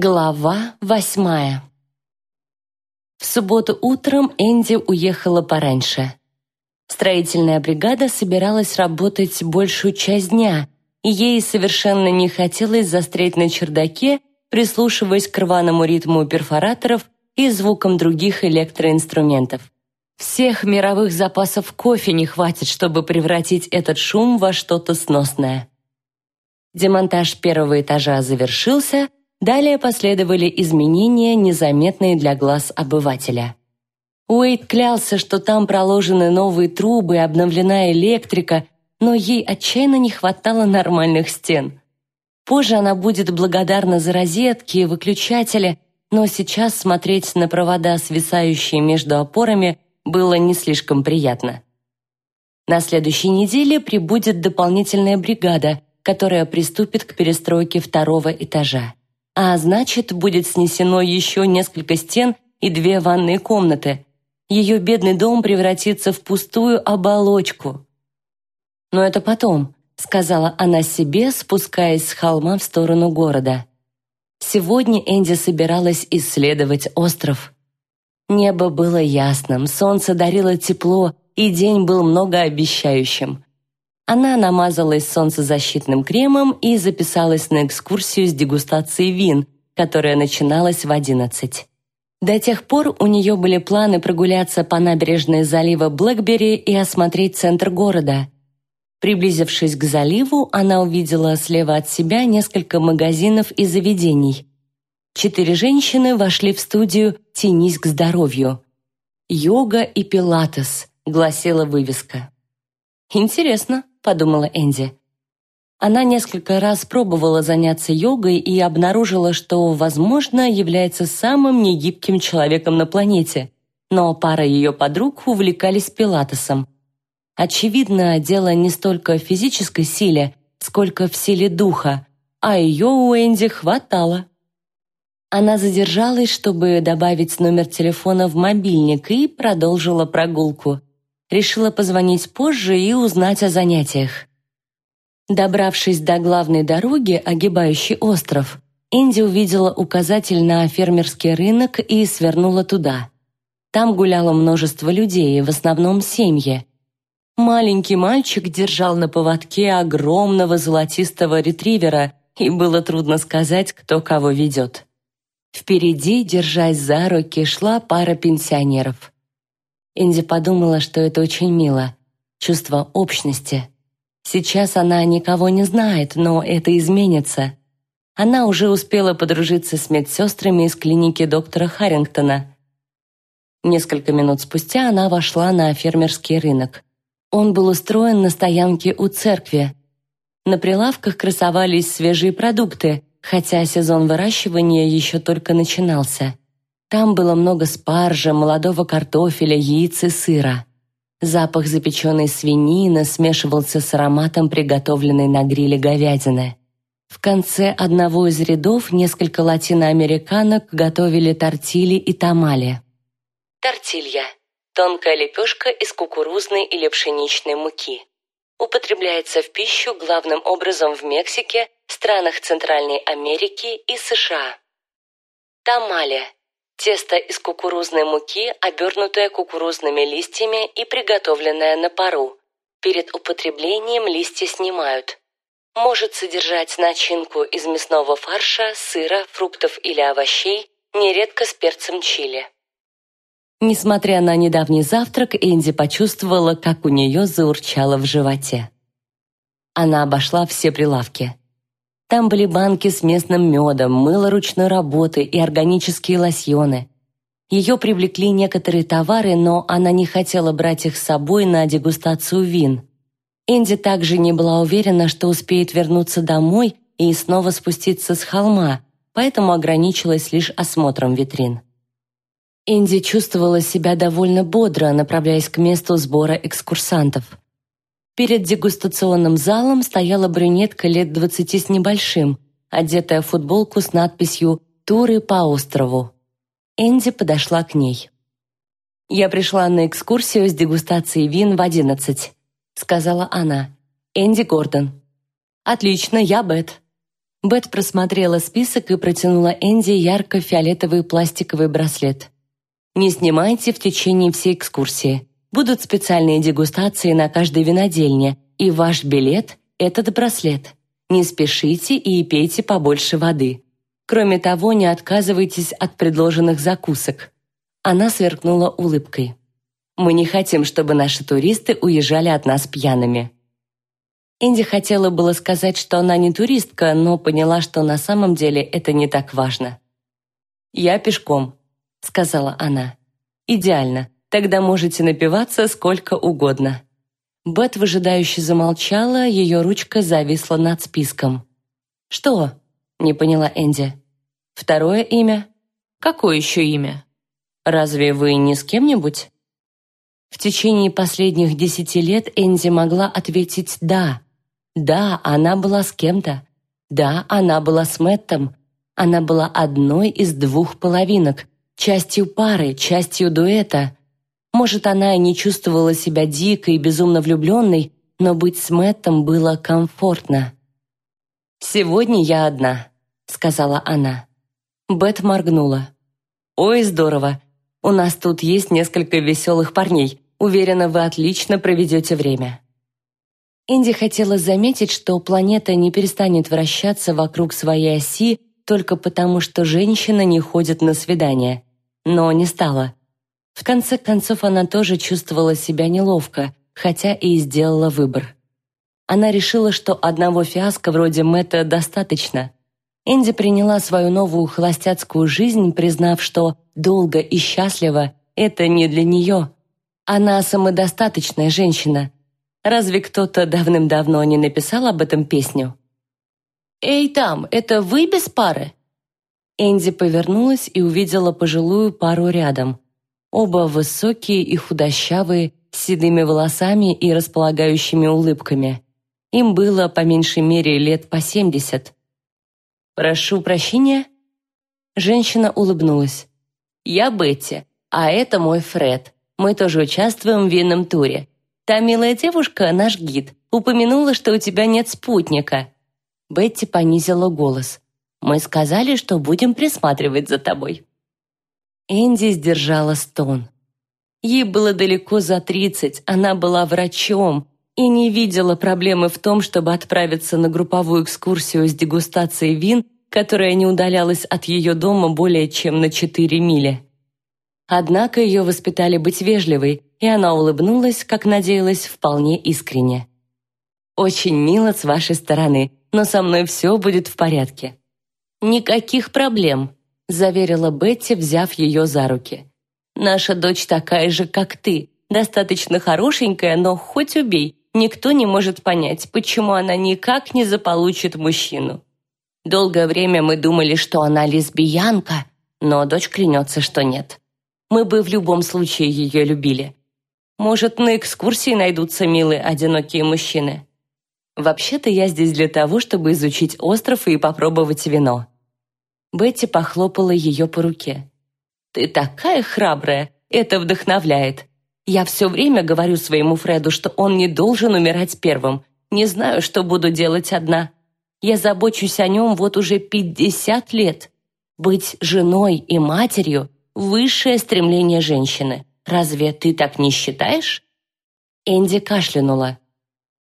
Глава восьмая В субботу утром Энди уехала пораньше. Строительная бригада собиралась работать большую часть дня, и ей совершенно не хотелось застрять на чердаке, прислушиваясь к рваному ритму перфораторов и звукам других электроинструментов. Всех мировых запасов кофе не хватит, чтобы превратить этот шум во что-то сносное. Демонтаж первого этажа завершился, Далее последовали изменения, незаметные для глаз обывателя. Уэйд клялся, что там проложены новые трубы обновлена электрика, но ей отчаянно не хватало нормальных стен. Позже она будет благодарна за розетки и выключатели, но сейчас смотреть на провода, свисающие между опорами, было не слишком приятно. На следующей неделе прибудет дополнительная бригада, которая приступит к перестройке второго этажа а значит, будет снесено еще несколько стен и две ванные комнаты. Ее бедный дом превратится в пустую оболочку. «Но это потом», — сказала она себе, спускаясь с холма в сторону города. Сегодня Энди собиралась исследовать остров. Небо было ясным, солнце дарило тепло, и день был многообещающим. Она намазалась солнцезащитным кремом и записалась на экскурсию с дегустацией вин, которая начиналась в 11. До тех пор у нее были планы прогуляться по набережной залива Блэкбери и осмотреть центр города. Приблизившись к заливу, она увидела слева от себя несколько магазинов и заведений. Четыре женщины вошли в студию «Тянись к здоровью». «Йога и пилатес», — гласила вывеска. «Интересно», — подумала Энди. Она несколько раз пробовала заняться йогой и обнаружила, что, возможно, является самым негибким человеком на планете, но пара ее подруг увлекались пилатесом. Очевидно, дело не столько в физической силе, сколько в силе духа, а ее у Энди хватало. Она задержалась, чтобы добавить номер телефона в мобильник и продолжила прогулку решила позвонить позже и узнать о занятиях. Добравшись до главной дороги, огибающей остров, Энди увидела указатель на фермерский рынок и свернула туда. Там гуляло множество людей, в основном семьи. Маленький мальчик держал на поводке огромного золотистого ретривера, и было трудно сказать, кто кого ведет. Впереди, держась за руки, шла пара пенсионеров. Инди подумала, что это очень мило. Чувство общности. Сейчас она никого не знает, но это изменится. Она уже успела подружиться с медсестрами из клиники доктора Харрингтона. Несколько минут спустя она вошла на фермерский рынок. Он был устроен на стоянке у церкви. На прилавках красовались свежие продукты, хотя сезон выращивания еще только начинался. Там было много спаржа, молодого картофеля, яиц и сыра. Запах запеченной свинины смешивался с ароматом приготовленной на гриле говядины. В конце одного из рядов несколько латиноамериканок готовили тортили и тамали. Тортилья – тонкая лепешка из кукурузной или пшеничной муки. Употребляется в пищу главным образом в Мексике, странах Центральной Америки и США. Тамали – Тесто из кукурузной муки, обернутое кукурузными листьями и приготовленное на пару. Перед употреблением листья снимают. Может содержать начинку из мясного фарша, сыра, фруктов или овощей, нередко с перцем чили. Несмотря на недавний завтрак, Энди почувствовала, как у нее заурчало в животе. Она обошла все прилавки. Там были банки с местным медом, мыло ручной работы и органические лосьоны. Ее привлекли некоторые товары, но она не хотела брать их с собой на дегустацию вин. Энди также не была уверена, что успеет вернуться домой и снова спуститься с холма, поэтому ограничилась лишь осмотром витрин. Энди чувствовала себя довольно бодро, направляясь к месту сбора экскурсантов. Перед дегустационным залом стояла брюнетка лет двадцати с небольшим, одетая в футболку с надписью «Туры по острову». Энди подошла к ней. «Я пришла на экскурсию с дегустацией вин в одиннадцать», сказала она. «Энди Гордон». «Отлично, я Бет». Бет просмотрела список и протянула Энди ярко-фиолетовый пластиковый браслет. «Не снимайте в течение всей экскурсии. Будут специальные дегустации на каждой винодельне, и ваш билет – этот браслет. Не спешите и пейте побольше воды. Кроме того, не отказывайтесь от предложенных закусок». Она сверкнула улыбкой. «Мы не хотим, чтобы наши туристы уезжали от нас пьяными». Инди хотела было сказать, что она не туристка, но поняла, что на самом деле это не так важно. «Я пешком», — сказала она. «Идеально. Тогда можете напиваться сколько угодно». Бет выжидающе замолчала, ее ручка зависла над списком. «Что?» — не поняла Энди. «Второе имя?» «Какое еще имя?» «Разве вы не с кем-нибудь?» В течение последних десяти лет Энди могла ответить «да», да, она была с кем-то. Да, она была с Мэттом. Она была одной из двух половинок, частью пары, частью дуэта. Может, она и не чувствовала себя дикой и безумно влюбленной, но быть с Мэттом было комфортно. «Сегодня я одна», — сказала она. Бет моргнула. «Ой, здорово. У нас тут есть несколько веселых парней. Уверена, вы отлично проведете время». Инди хотела заметить, что планета не перестанет вращаться вокруг своей оси только потому, что женщина не ходит на свидания. Но не стала. В конце концов, она тоже чувствовала себя неловко, хотя и сделала выбор. Она решила, что одного фиаско вроде Мэтта достаточно. Инди приняла свою новую холостяцкую жизнь, признав, что долго и счастливо – это не для нее. Она самодостаточная женщина – Разве кто-то давным-давно не написал об этом песню? «Эй, там, это вы без пары?» Энди повернулась и увидела пожилую пару рядом. Оба высокие и худощавые, с седыми волосами и располагающими улыбками. Им было по меньшей мере лет по семьдесят. «Прошу прощения?» Женщина улыбнулась. «Я Бетти, а это мой Фред. Мы тоже участвуем в винном туре. Та милая девушка, наш гид, упомянула, что у тебя нет спутника». Бетти понизила голос. «Мы сказали, что будем присматривать за тобой». Энди сдержала стон. Ей было далеко за тридцать, она была врачом и не видела проблемы в том, чтобы отправиться на групповую экскурсию с дегустацией вин, которая не удалялась от ее дома более чем на четыре мили. Однако ее воспитали быть вежливой, и она улыбнулась, как надеялась, вполне искренне. «Очень мило с вашей стороны, но со мной все будет в порядке». «Никаких проблем», — заверила Бетти, взяв ее за руки. «Наша дочь такая же, как ты, достаточно хорошенькая, но хоть убей, никто не может понять, почему она никак не заполучит мужчину. Долгое время мы думали, что она лесбиянка, но дочь клянется, что нет мы бы в любом случае ее любили. Может, на экскурсии найдутся милые одинокие мужчины. Вообще-то я здесь для того, чтобы изучить остров и попробовать вино». Бетти похлопала ее по руке. «Ты такая храбрая, это вдохновляет. Я все время говорю своему Фреду, что он не должен умирать первым. Не знаю, что буду делать одна. Я забочусь о нем вот уже пятьдесят лет. Быть женой и матерью высшее стремление женщины. Разве ты так не считаешь?» Энди кашлянула.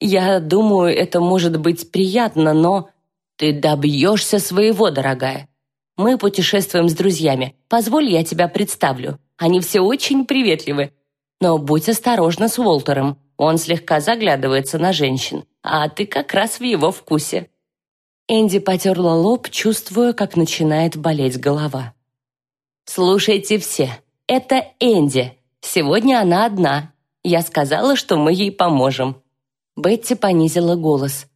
«Я думаю, это может быть приятно, но...» «Ты добьешься своего, дорогая. Мы путешествуем с друзьями. Позволь, я тебя представлю. Они все очень приветливы. Но будь осторожна с Уолтером. Он слегка заглядывается на женщин, а ты как раз в его вкусе». Энди потерла лоб, чувствуя, как начинает болеть голова. «Слушайте все, это Энди. Сегодня она одна. Я сказала, что мы ей поможем». Бетти понизила голос.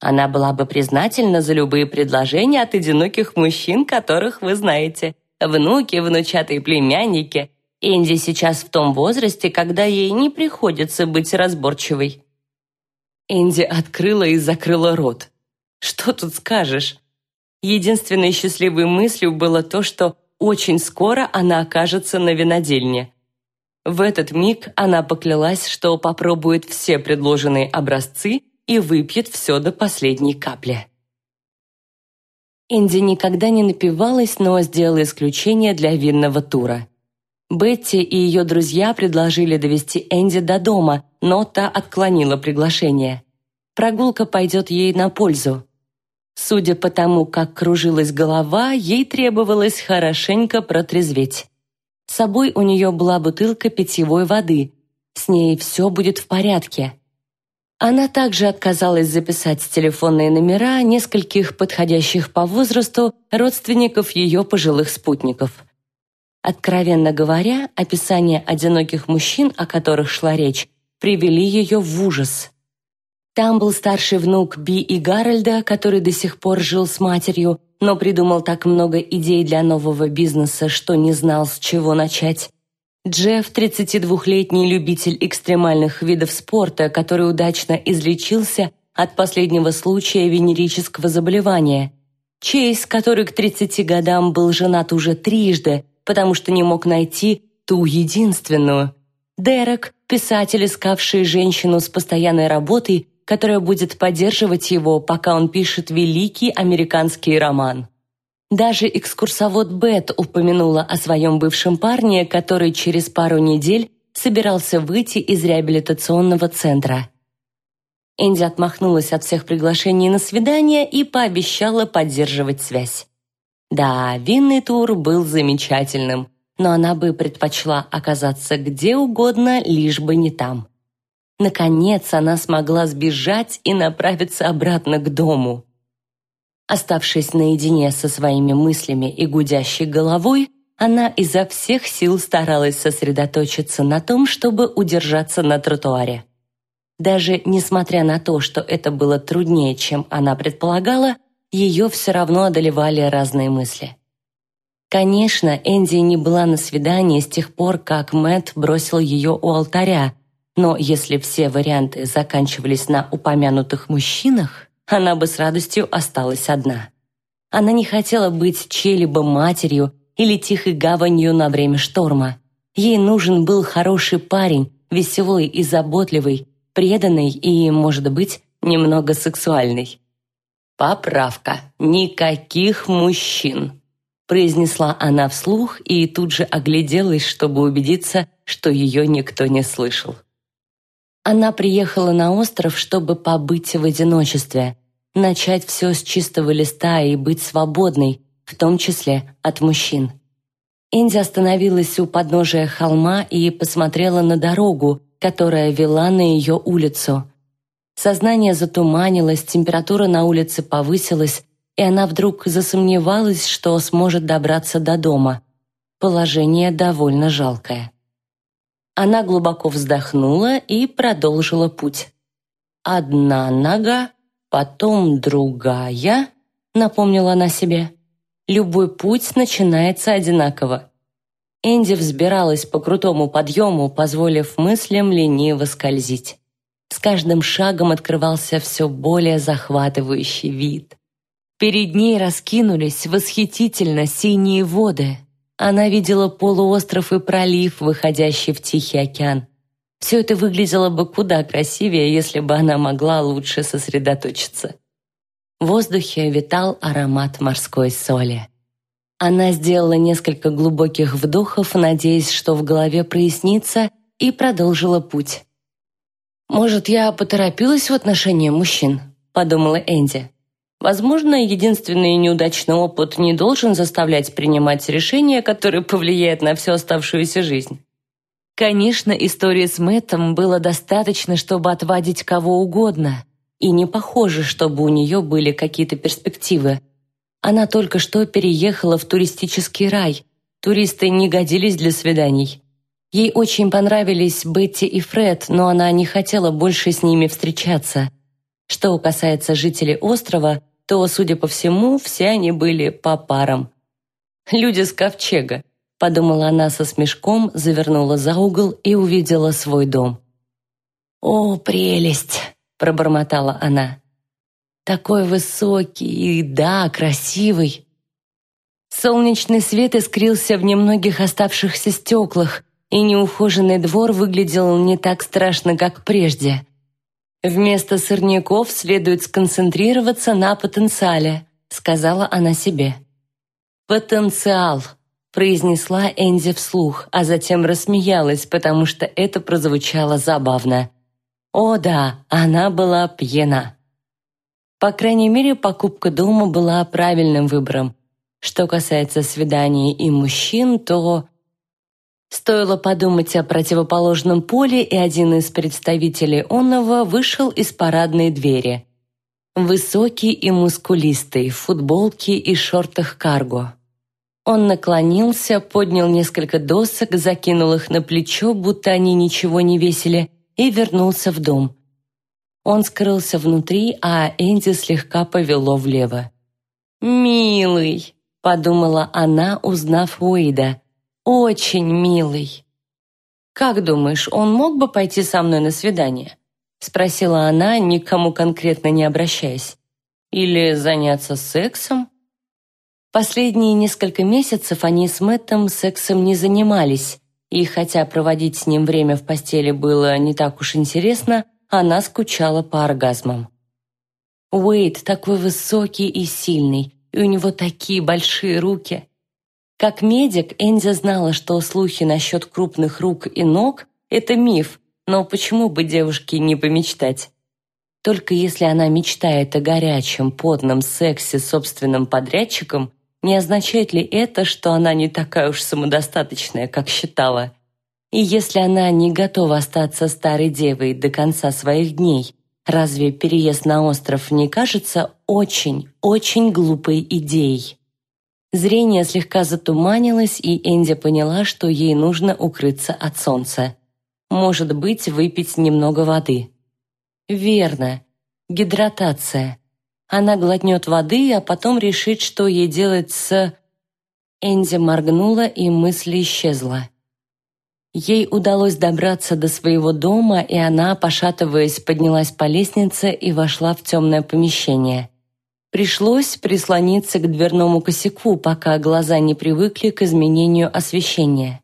Она была бы признательна за любые предложения от одиноких мужчин, которых вы знаете. Внуки, внучатые племянники. Энди сейчас в том возрасте, когда ей не приходится быть разборчивой. Энди открыла и закрыла рот. Что тут скажешь? Единственной счастливой мыслью было то, что очень скоро она окажется на винодельне. В этот миг она поклялась, что попробует все предложенные образцы и выпьет все до последней капли. Энди никогда не напивалась, но сделала исключение для винного тура. Бетти и ее друзья предложили довести Энди до дома, но та отклонила приглашение. Прогулка пойдет ей на пользу. Судя по тому, как кружилась голова, ей требовалось хорошенько протрезветь. С собой у нее была бутылка питьевой воды. С ней все будет в порядке. Она также отказалась записать телефонные номера нескольких подходящих по возрасту родственников ее пожилых спутников. Откровенно говоря, описание одиноких мужчин, о которых шла речь, привели ее в ужас. Там был старший внук Би и Гарольда, который до сих пор жил с матерью, но придумал так много идей для нового бизнеса, что не знал, с чего начать. Джефф – 32-летний любитель экстремальных видов спорта, который удачно излечился от последнего случая венерического заболевания. Чейз, который к 30 годам был женат уже трижды, потому что не мог найти ту единственную. Дерек – писатель, искавший женщину с постоянной работой, которая будет поддерживать его, пока он пишет великий американский роман. Даже экскурсовод Бет упомянула о своем бывшем парне, который через пару недель собирался выйти из реабилитационного центра. Энди отмахнулась от всех приглашений на свидание и пообещала поддерживать связь. Да, винный тур был замечательным, но она бы предпочла оказаться где угодно, лишь бы не там. Наконец она смогла сбежать и направиться обратно к дому. Оставшись наедине со своими мыслями и гудящей головой, она изо всех сил старалась сосредоточиться на том, чтобы удержаться на тротуаре. Даже несмотря на то, что это было труднее, чем она предполагала, ее все равно одолевали разные мысли. Конечно, Энди не была на свидании с тех пор, как Мэтт бросил ее у алтаря, но если все варианты заканчивались на упомянутых мужчинах, она бы с радостью осталась одна. Она не хотела быть чьей-либо матерью или тихой гаванью на время шторма. Ей нужен был хороший парень, веселый и заботливый, преданный и, может быть, немного сексуальный. «Поправка. Никаких мужчин», – произнесла она вслух и тут же огляделась, чтобы убедиться, что ее никто не слышал. Она приехала на остров, чтобы побыть в одиночестве, начать все с чистого листа и быть свободной, в том числе от мужчин. Энди остановилась у подножия холма и посмотрела на дорогу, которая вела на ее улицу. Сознание затуманилось, температура на улице повысилась, и она вдруг засомневалась, что сможет добраться до дома. Положение довольно жалкое. Она глубоко вздохнула и продолжила путь. Одна нога, потом другая, напомнила она себе. Любой путь начинается одинаково. Энди взбиралась по крутому подъему, позволив мыслям лениво скользить. С каждым шагом открывался все более захватывающий вид. Перед ней раскинулись восхитительно синие воды, она видела полуостров и пролив, выходящий в Тихий океан. Все это выглядело бы куда красивее, если бы она могла лучше сосредоточиться. В воздухе витал аромат морской соли. Она сделала несколько глубоких вдохов, надеясь, что в голове прояснится, и продолжила путь. «Может, я поторопилась в отношении мужчин?» – подумала Энди. Возможно, единственный неудачный опыт не должен заставлять принимать решение, которое повлияет на всю оставшуюся жизнь. Конечно, истории с Мэттом было достаточно, чтобы отвадить кого угодно, и не похоже, чтобы у нее были какие-то перспективы. Она только что переехала в туристический рай. Туристы не годились для свиданий. Ей очень понравились Бетти и Фред, но она не хотела больше с ними встречаться. Что касается жителей острова, то, судя по всему, все они были по парам. «Люди с ковчега», — подумала она со смешком, завернула за угол и увидела свой дом. «О, прелесть!» — пробормотала она. «Такой высокий и, да, красивый!» Солнечный свет искрился в немногих оставшихся стеклах, и неухоженный двор выглядел не так страшно, как прежде. Вместо сорняков следует сконцентрироваться на потенциале. — сказала она себе. «Потенциал», — произнесла Энди вслух, а затем рассмеялась, потому что это прозвучало забавно. О да, она была пьяна. По крайней мере, покупка дома была правильным выбором. Что касается свиданий и мужчин, то... Стоило подумать о противоположном поле, и один из представителей онного вышел из парадной двери. Высокий и мускулистый, в футболке и шортах карго. Он наклонился, поднял несколько досок, закинул их на плечо, будто они ничего не весили, и вернулся в дом. Он скрылся внутри, а Энди слегка повело влево. «Милый», — подумала она, узнав Уэйда, — «очень милый». «Как думаешь, он мог бы пойти со мной на свидание?» — спросила она, никому конкретно не обращаясь. «Или заняться сексом?» Последние несколько месяцев они с Мэттом сексом не занимались, и хотя проводить с ним время в постели было не так уж интересно, она скучала по оргазмам. Уэйд такой высокий и сильный, и у него такие большие руки. Как медик, Энди знала, что слухи насчет крупных рук и ног – это миф, но почему бы девушке не помечтать? Только если она мечтает о горячем, потном сексе с собственным подрядчиком, не означает ли это, что она не такая уж самодостаточная, как считала? И если она не готова остаться старой девой до конца своих дней, разве переезд на остров не кажется очень, очень глупой идеей? Зрение слегка затуманилось, и Энди поняла, что ей нужно укрыться от солнца. Может быть, выпить немного воды. Верно. Гидратация. Она глотнет воды, а потом решит, что ей делать с... Энди моргнула, и мысль исчезла. Ей удалось добраться до своего дома, и она, пошатываясь, поднялась по лестнице и вошла в темное помещение. Пришлось прислониться к дверному косяку, пока глаза не привыкли к изменению освещения.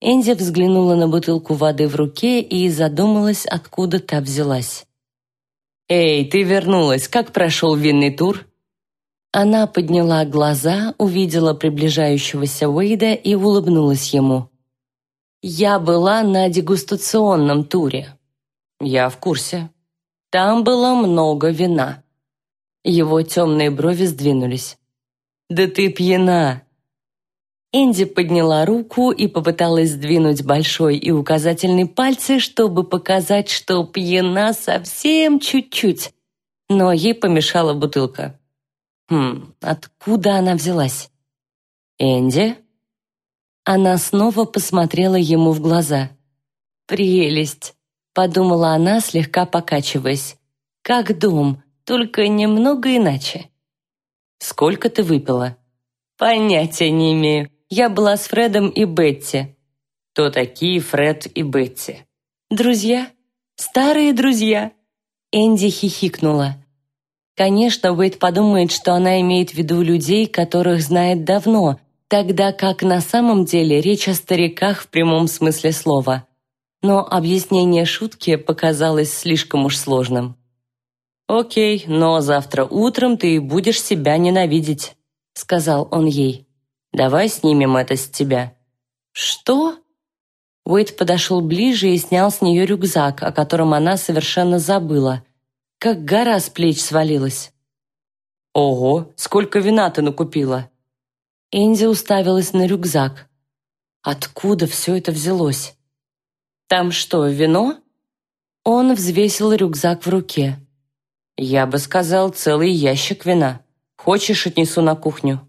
Энди взглянула на бутылку воды в руке и задумалась, откуда та взялась. «Эй, ты вернулась! Как прошел винный тур?» Она подняла глаза, увидела приближающегося Уэйда и улыбнулась ему. «Я была на дегустационном туре». «Я в курсе. Там было много вина». Его темные брови сдвинулись. «Да ты пьяна!» Энди подняла руку и попыталась сдвинуть большой и указательный пальцы, чтобы показать, что пьяна совсем чуть-чуть. Но ей помешала бутылка. Хм, откуда она взялась? «Энди?» Она снова посмотрела ему в глаза. «Прелесть!» — подумала она, слегка покачиваясь. «Как дом, только немного иначе». «Сколько ты выпила?» «Понятия не имею. Я была с Фредом и Бетти. Кто такие Фред и Бетти? Друзья? Старые друзья? Энди хихикнула. Конечно, Уэйд подумает, что она имеет в виду людей, которых знает давно, тогда как на самом деле речь о стариках в прямом смысле слова. Но объяснение шутки показалось слишком уж сложным. «Окей, но завтра утром ты будешь себя ненавидеть», — сказал он ей. Давай снимем это с тебя». «Что?» Уэйд подошел ближе и снял с нее рюкзак, о котором она совершенно забыла. Как гора с плеч свалилась. «Ого, сколько вина ты накупила!» Энди уставилась на рюкзак. Откуда все это взялось? «Там что, вино?» Он взвесил рюкзак в руке. «Я бы сказал, целый ящик вина. Хочешь, отнесу на кухню?»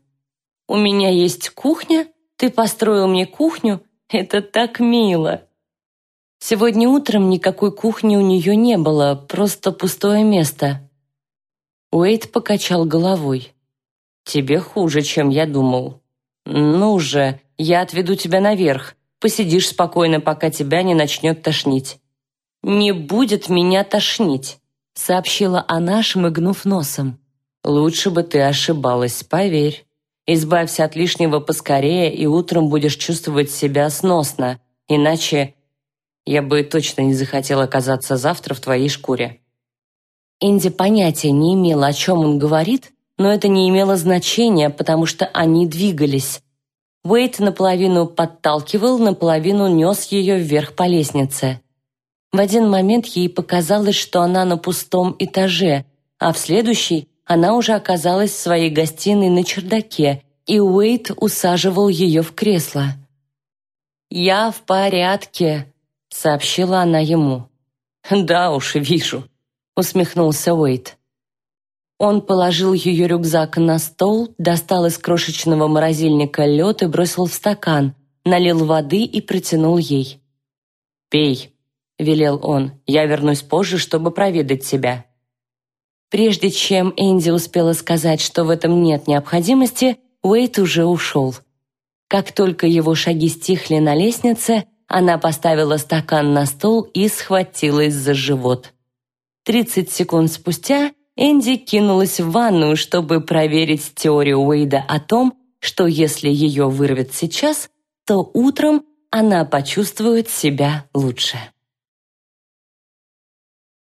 «У меня есть кухня? Ты построил мне кухню? Это так мило!» Сегодня утром никакой кухни у нее не было, просто пустое место. Уэйд покачал головой. «Тебе хуже, чем я думал. Ну же, я отведу тебя наверх. Посидишь спокойно, пока тебя не начнет тошнить». «Не будет меня тошнить», — сообщила она, шмыгнув носом. «Лучше бы ты ошибалась, поверь». Избавься от лишнего поскорее, и утром будешь чувствовать себя сносно, иначе я бы точно не захотела оказаться завтра в твоей шкуре». Инди понятия не имела, о чем он говорит, но это не имело значения, потому что они двигались. Уэйт наполовину подталкивал, наполовину нес ее вверх по лестнице. В один момент ей показалось, что она на пустом этаже, а в следующий она уже оказалась в своей гостиной на чердаке, и Уэйт усаживал ее в кресло. «Я в порядке», — сообщила она ему. «Да уж, вижу», — усмехнулся Уэйт. Он положил ее рюкзак на стол, достал из крошечного морозильника лед и бросил в стакан, налил воды и протянул ей. «Пей», — велел он, — «я вернусь позже, чтобы проведать тебя». Прежде чем Энди успела сказать, что в этом нет необходимости, Уэйт уже ушел. Как только его шаги стихли на лестнице, она поставила стакан на стол и схватилась за живот. Тридцать секунд спустя Энди кинулась в ванную, чтобы проверить теорию Уэйда о том, что если ее вырвет сейчас, то утром она почувствует себя лучше.